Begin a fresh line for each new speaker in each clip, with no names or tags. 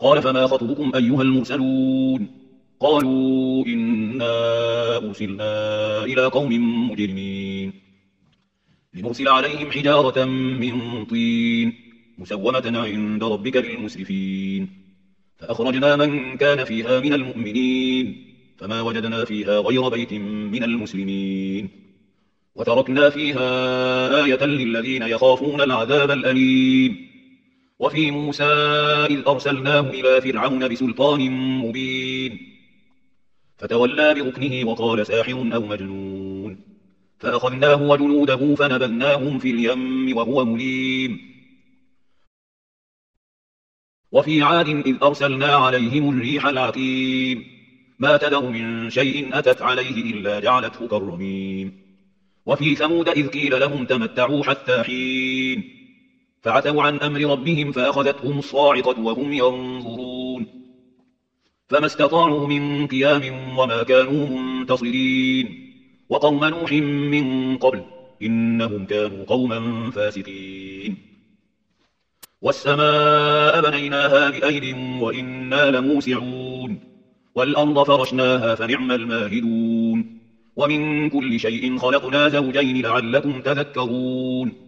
قال فما خطبكم أيها المرسلون قالوا إنا أرسلنا إلى قوم مجرمين لنرسل عليهم حجارة من طين مسومة عند ربك للمسرفين فأخرجنا من كان فيها من المؤمنين فما وجدنا فيها غير بيت من المسلمين وتركنا فيها آية للذين يخافون العذاب الأليم وفي موسى إذ أرسلناه إلى فرعون بسلطان مبين فتولى بركنه وقال ساحر أو مجنون فأخذناه وجنوده فنبذناهم في اليم وهو مليم وفي عاد إذ أرسلنا عليهم الريح العقيم ما تدر من شيء أتت عليه إلا جعلته كالرميم وفي ثمود إذ قيل لهم تمتعوا حتى حين فعتوا عن أمر ربهم فأخذتهم الصاعقة وهم ينظرون فما استطاعوا من قيام وما كانوا منتصرين وقوم نوح من قبل إنهم كانوا قوما فاسقين والسماء بنيناها بأيد وإنا لموسعون والأرض فرشناها فنعم الماهدون ومن كل شيء خلقنا زوجين لعلكم تذكرون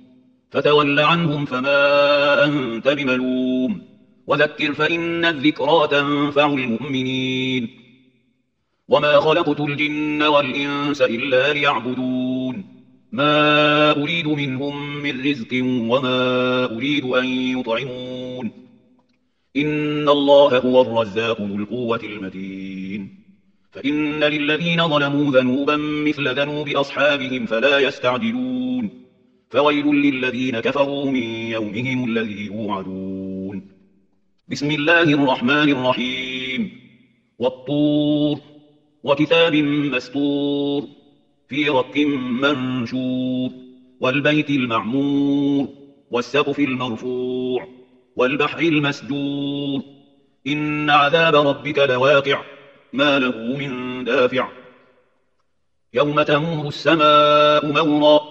فتول عنهم فما أنت بملوم وذكر فإن الذكرى تنفع المؤمنين وما خلقت الجن والإنس إلا ليعبدون ما أريد منهم من رزق وما أريد أن يطعمون إن الله هو الرزاق ذو القوة المتين فإن للذين ظلموا ذنوبا مثل ذنوب أصحابهم فلا يستعجلون فويل للذين كفروا من يومهم الذي يوعدون بسم الله الرحمن الرحيم والطور وكتاب مستور في رق منشور والبيت المعمور والسقف المرفوع والبحر المسجور إن عذاب ربك لواقع ما له من دافع يوم تمور السماء مورا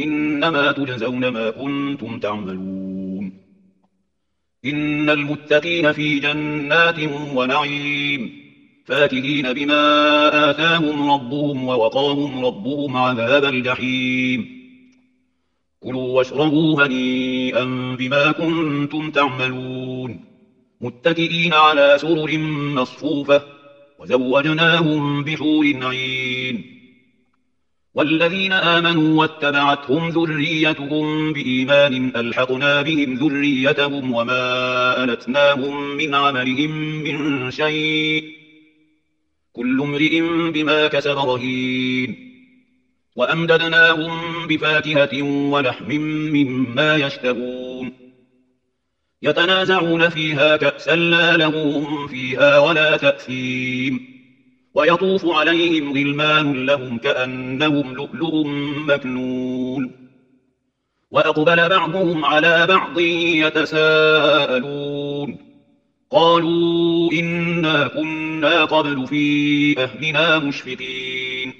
إنما تجزون ما كنتم تعملون إن المتقين في جنات ونعيم فاكهين بما آتاهم ربهم ووقاهم ربهم عذاب الجحيم كلوا واشربوا هنيئا بما كنتم تعملون متكئين على سرر مصفوفة وزوجناهم بحور عين والذين آمنوا واتبعتهم ذريتهم بإيمان ألحقنا بهم ذريتهم وما ألتناهم من عملهم من شيء كل امرئ بما كسب رهين وأمددناهم بفاكهة ولحم مما يشتهون يتنازعون فيها كأسا لا لهم فيها ولا تأثيم ويطوف عليهم غلمان لهم كأنهم لؤلؤ مكنون وأقبل بعضهم على بعض يتساءلون قالوا إنا كنا قبل في أهلنا مشفقين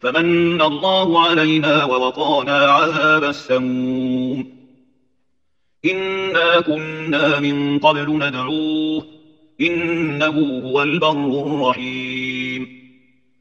فمن الله علينا ووقانا عذاب السموم إنا كنا من قبل ندعوه إنه هو البر الرحيم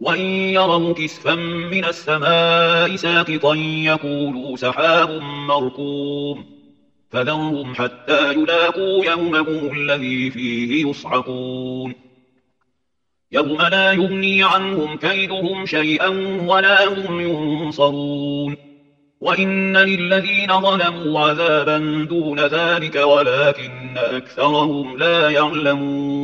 وَإِن يَرَوْا كِسْفًا مِّنَ السَّمَاءِ سَاقِطًا يَقُولُوا سَحَابٌ مَّرْكُومٌ فَذَرْهُمْ حَتَّىٰ يُلَاقُوا يَوْمَهُمُ الَّذِي فِيهِ يُصْعَقُونَ يَوْمَ لَا يُغْنِي عَنْهُمْ كَيْدُهُمْ شَيْئًا وَلَا هُمْ يُنصَرُونَ وَإِنَّ لِلَّذِينَ ظَلَمُوا عَذَابًا دُونَ ذَٰلِكَ وَلَٰكِنَّ أَكْثَرَهُمْ لَا يَعْلَمُونَ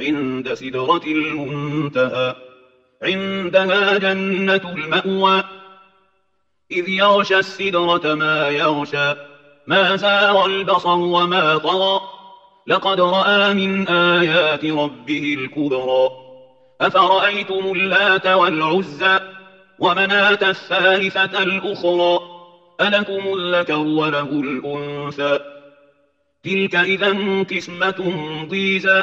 عند سدرة المنتهى عندها جنة المأوى إذ يغشى السدرة ما يغشى ما زار البصر وما طغى لقد رأى من آيات ربه الكبرى أفرأيتم اللات والعزى ومناة الثالثة الأخرى ألكم الذكر وله الأنثى تلك إذا قسمة ضيزى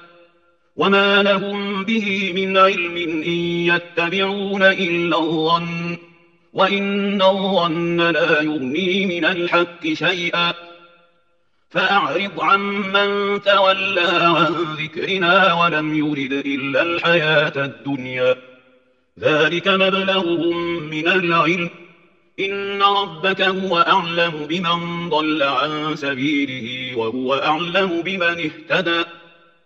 وما لهم به من علم إن يتبعون إلا الظن وإن الظن لا يغني من الحق شيئا فأعرض عن من تولى عن ذكرنا ولم يرد إلا الحياة الدنيا ذلك مبلغهم من العلم إن ربك هو أعلم بمن ضل عن سبيله وهو أعلم بمن اهتدى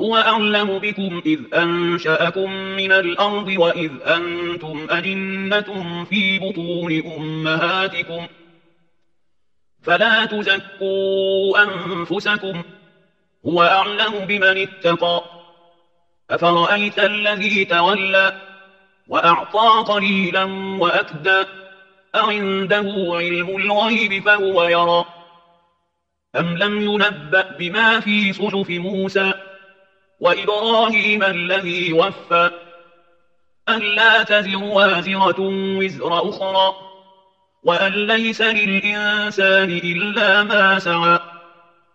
هو أعلم بكم إذ أنشأكم من الأرض وإذ أنتم أجنة في بطون أمهاتكم فلا تزكوا أنفسكم هو أعلم بمن اتقى أفرأيت الذي تولى وأعطى قليلا وأكدى أعنده علم الغيب فهو يرى أم لم ينبأ بما في صحف موسى وإبراهيم الذي وفى أن لا تزر وازرة وزر أخرى وأن ليس للإنسان إلا ما سعى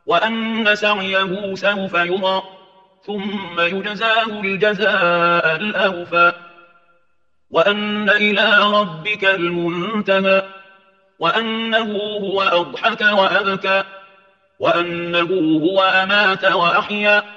وأن سعيه سوف يرى ثم يجزاه الجزاء الأوفى وأن إلى ربك المنتهى وأنه هو أضحك وأبكى وأنه هو أمات وأحيا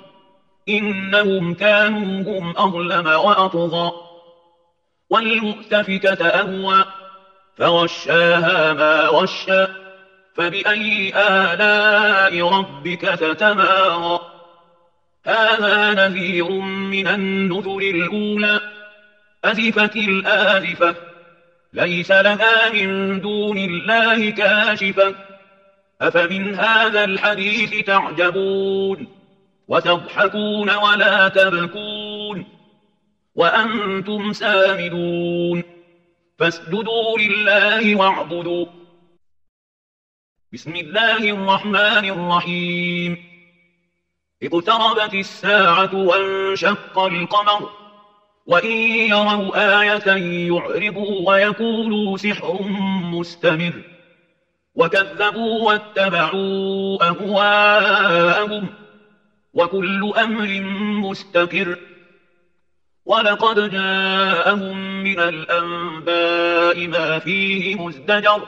إنهم كانوا هم أظلم وأطغى والمؤتفكة أهوى فغشاها ما غشى فبأي آلاء ربك تتمارى هذا نذير من النذر الأولى أزفت الآزفة ليس لها من دون الله كاشفة أفمن هذا الحديث تعجبون وتضحكون ولا تبكون وأنتم سامدون فاسجدوا لله واعبدوا بسم الله الرحمن الرحيم اقتربت الساعة وانشق القمر وإن يروا آية يعرضوا ويقولوا سحر مستمر وكذبوا واتبعوا أهواءهم وكل أمر مستقر ولقد جاءهم من الأنباء ما فيه مزدجر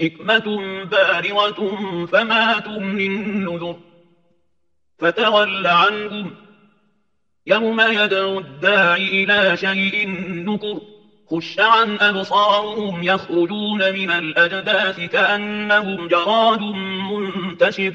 حكمة بارغة فما تمني النذر فتول عنهم يوم يدعو الداعي إلى شيء نكر خش عن أبصارهم يخرجون من الأجداث كأنهم جراد منتشر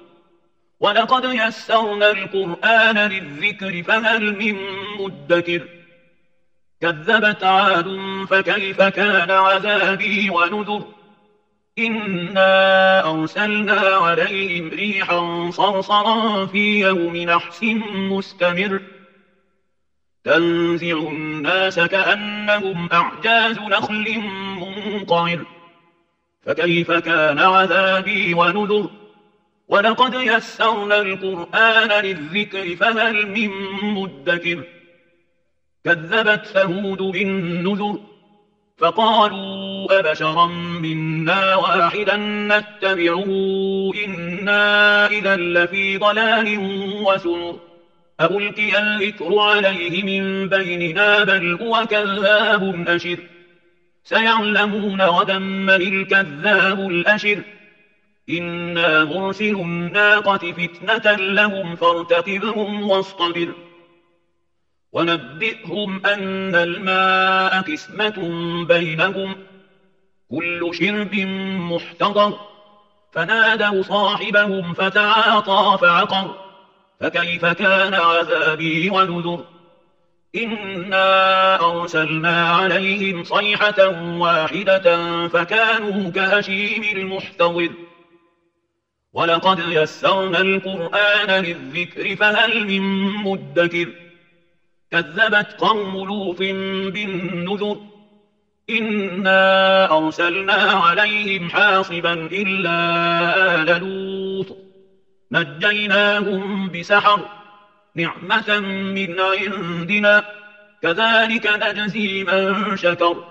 وَلَقَدْ يَسَّرْنَا الْقُرْآنَ لِلذِّكْرِ فَهَلْ مِن مُّدَّكِرٍ كَذَّبَتْ عَادٌ فَكَيْفَ كَانَ عَذَابِي وَنُذُرِ إِنَّا أَرْسَلْنَا عَلَيْهِمْ رِيحًا صَرْصَرًا فِي يَوْمِ نَحْسٍ مُسْتَمِرٍّ تَنزِعُ النَّاسَ كَأَنَّهُمْ أَعْجَازُ نَخْلٍ مُنقَعِرٍ فَكَيْفَ كَانَ عَذَابِي وَنُذُرِ ولقد يسرنا القرآن للذكر فهل من مدكر كذبت ثمود بالنذر فقالوا أبشرا منا واحدا نتبعه إنا إذا لفي ضلال وسنر أبلقي الذكر عليه من بيننا بل هو كذاب أشر سيعلمون غدا من الكذاب الأشر إنا مرسل الناقة فتنة لهم فارتقبهم واصطبر ونبئهم أن الماء كسمة بينهم كل شرب محتضر فنادوا صاحبهم فتعاطى فعقر فكيف كان عذابي ونذر إنا أرسلنا عليهم صيحة واحدة فكانوا كهشيم المحتضر وَلَقَدْ يَسَّرْنَا الْقُرْآنَ لِلذِّكْرِ فَهَلْ مِن مُّدَّكِرٍ كَذَّبَتْ قَوْمُ لُوطٍ بِالنُّذُرِ إِنَّا أَرْسَلْنَا عَلَيْهِمْ حَاصِبًا إِلَّا آلَ لُوطٍ نَجَّيْنَاهُمْ بِسَحَرٍ نِعْمَةً مِّنْ عِندِنَا كَذَلِكَ نَجْزِي مَن شَكَرَ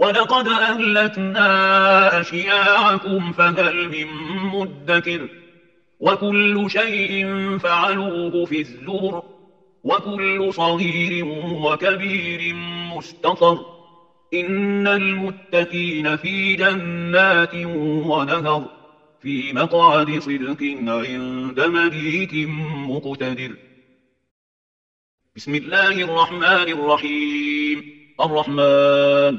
ولقد أهلتنا أشياعكم فهل من مدكر وكل شيء فعلوه في الزبر وكل صغير وكبير مستطر إن المتكين في جنات ونهر في مقعد صدق عند مليك مقتدر بسم الله الرحمن الرحيم الرحمن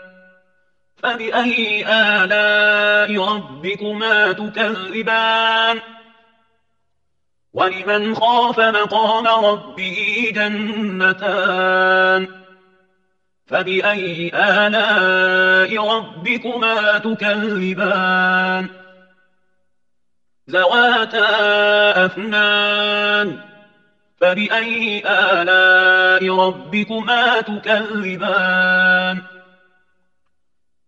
فبأي آلاء ربكما تكذبان ولمن خاف مقام ربه جنتان فبأي آلاء ربكما تكذبان زواتا أفنان فبأي آلاء ربكما تكذبان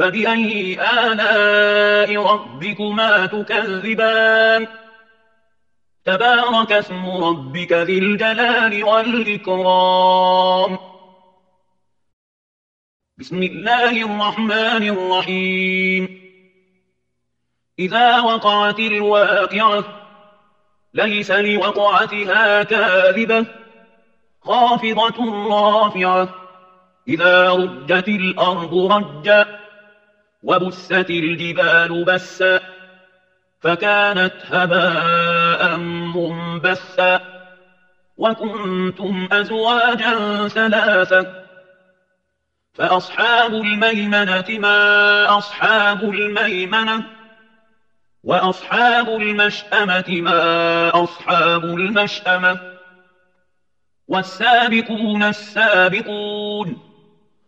فبأي آلاء ربكما تكذبان تبارك اسم ربك ذي الجلال والإكرام بسم الله الرحمن الرحيم إذا وقعت الواقعة ليس لوقعتها كاذبة خافضة رافعة إذا رجت الأرض رجأ وبست الجبال بسا فكانت هباء منبسا وكنتم أزواجا ثلاثا فأصحاب الميمنة ما أصحاب الميمنة وأصحاب المشأمة ما أصحاب المشأمة والسابقون السابقون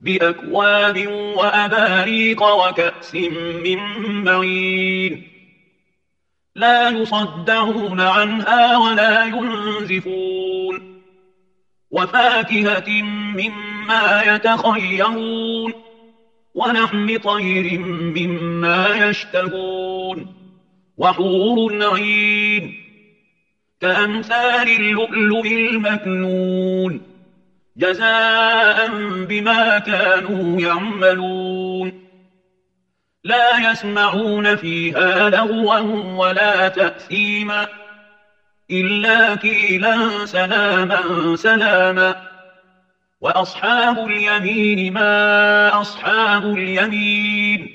بأكواب وأباريق وكأس من معين لا يصدعون عنها ولا ينزفون وفاكهة مما يتخيرون ونحم طير مما يشتهون وحور عين كأمثال اللؤلؤ المكنون جزاء بما كانوا يعملون لا يسمعون فيها لغوا ولا تأثيما إلا كيلا سلاما سلاما وأصحاب اليمين ما أصحاب اليمين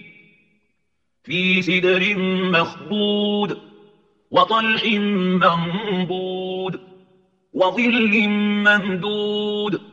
في سدر مخبود وطلح منبود وظل ممدود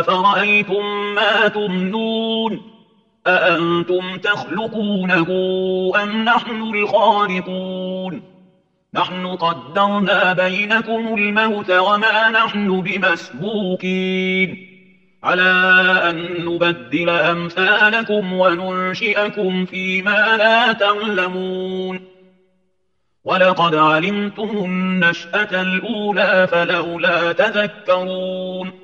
أفرأيتم ما تمنون أأنتم تخلقونه أم نحن الخالقون نحن قدرنا بينكم الموت وما نحن بمسبوكين على أن نبدل أمثالكم وننشئكم فيما لا تعلمون ولقد علمتم النشأة الأولى فلولا تذكرون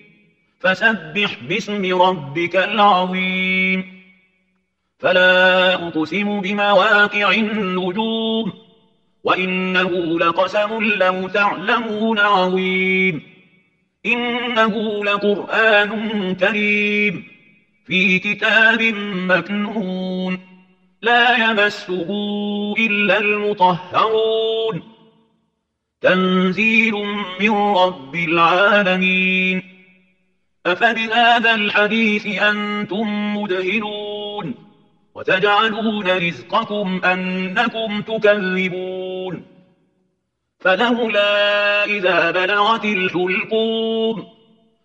فسبح باسم ربك العظيم فلا أقسم بمواقع النجوم وإنه لقسم لو تعلمون عظيم إنه لقرآن كريم في كتاب مكنون لا يمسه إلا المطهرون تنزيل من رب العالمين أفبهذا الحديث أنتم مدهنون وتجعلون رزقكم أنكم تكذبون فلولا إذا بلغت الحلقون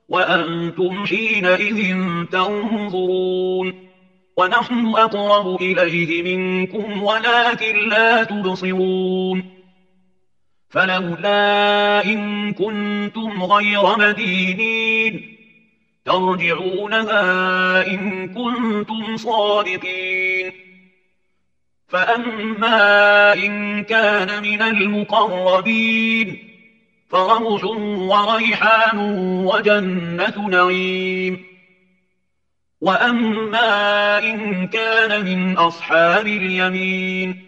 وأنتم حينئذ تنظرون ونحن أقرب إليه منكم ولكن لا تبصرون فلولا إن كنتم غير مدينين ترجعونها إن كنتم صادقين فأما إن كان من المقربين فرمز وريحان وجنة نعيم وأما إن كان من أصحاب اليمين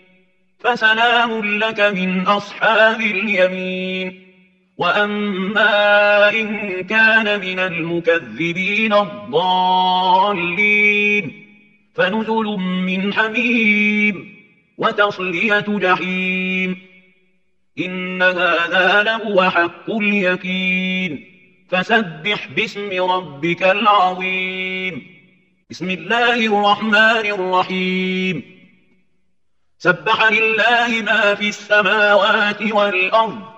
فسلام لك من أصحاب اليمين وأما إن كان من المكذبين الضالين فنزل من حميم وتصلية جحيم إن هذا لهو حق اليكين فسبح باسم ربك العظيم بسم الله الرحمن الرحيم سبح لله ما في السماوات والأرض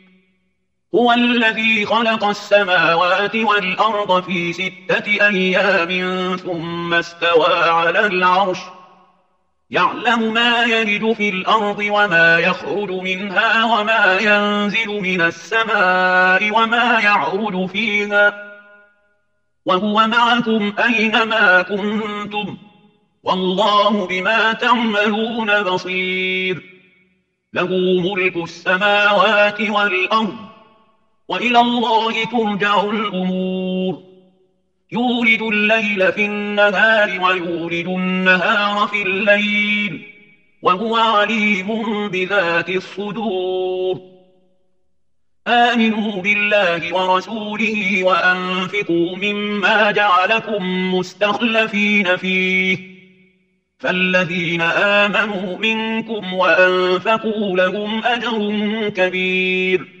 هو الذي خلق السماوات والأرض في ستة أيام ثم استوى على العرش يعلم ما يلد في الأرض وما يخرج منها وما ينزل من السماء وما يعرج فيها وهو معكم أينما كنتم والله بما تعملون بصير له ملك السماوات والأرض وإلى الله ترجع الأمور يولد الليل في النهار ويولد النهار في الليل وهو عليم بذات الصدور آمنوا بالله ورسوله وأنفقوا مما جعلكم مستخلفين فيه فالذين آمنوا منكم وأنفقوا لهم أجر كبير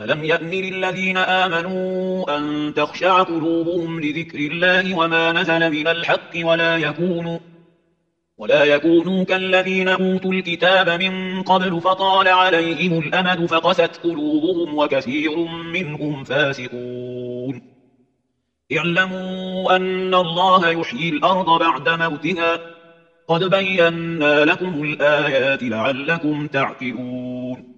ألم يأن للذين آمنوا أن تخشع قلوبهم لذكر الله وما نزل من الحق ولا يكونوا ولا يكونوا كالذين أوتوا الكتاب من قبل فطال عليهم الأمد فقست قلوبهم وكثير منهم فاسقون اعلموا أن الله يحيي الأرض بعد موتها قد بينا لكم الآيات لعلكم تعقلون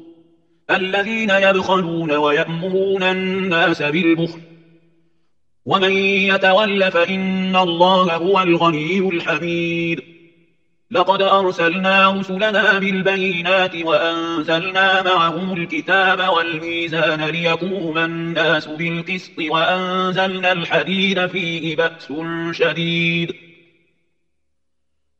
الذين يبخلون ويأمرون الناس بالبخل ومن يتول فإن الله هو الغني الحميد لقد أرسلنا رسلنا بالبينات وأنزلنا معهم الكتاب والميزان ليقوم الناس بالقسط وأنزلنا الحديد فيه بأس شديد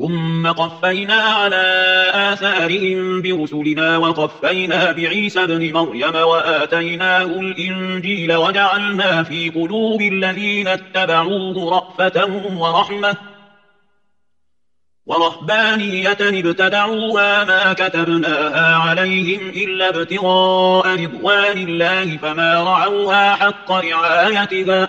ثم قفينا على آثارهم برسلنا وقفينا بعيسى بن مريم وآتيناه الإنجيل وجعلنا في قلوب الذين اتبعوه رأفة ورحمة ورهبانية ابتدعوها ما كتبناها عليهم إلا ابتغاء رضوان الله فما رعوها حق رعايتها